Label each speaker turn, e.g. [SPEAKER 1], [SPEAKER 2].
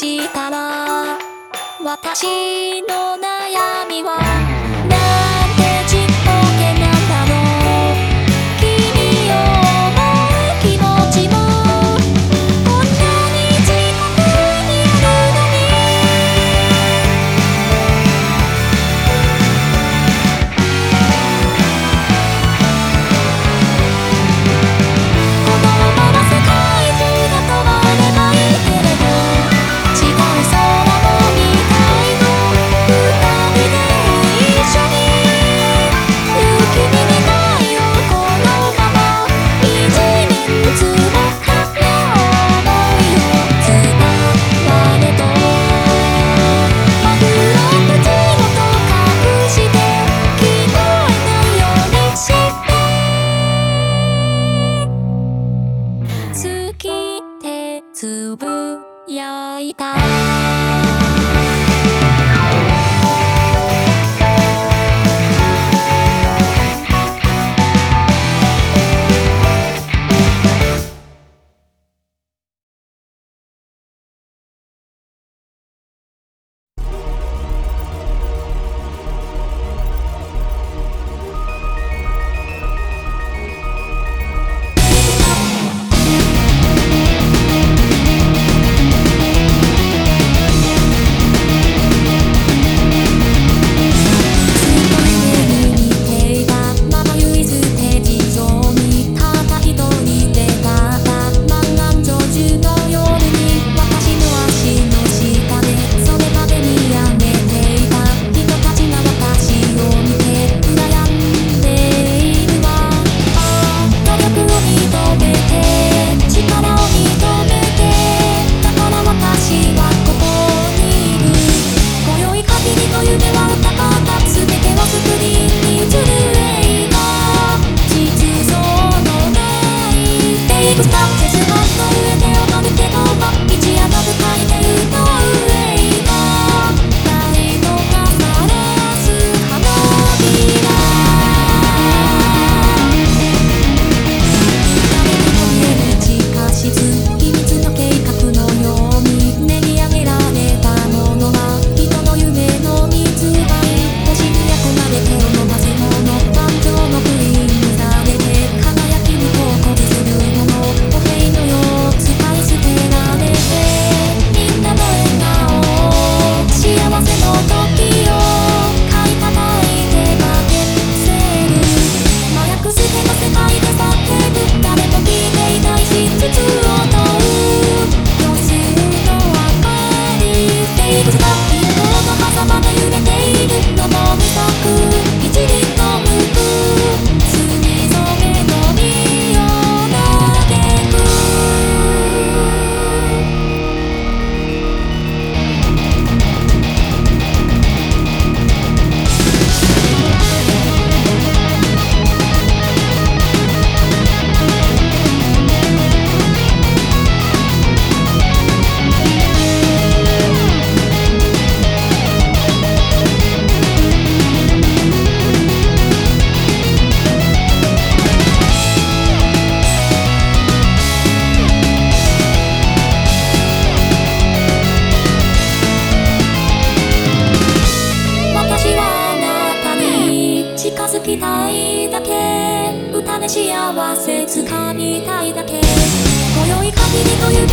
[SPEAKER 1] したら私の悩みはつぶやいた。幸せつかみたいだけ。今宵限りという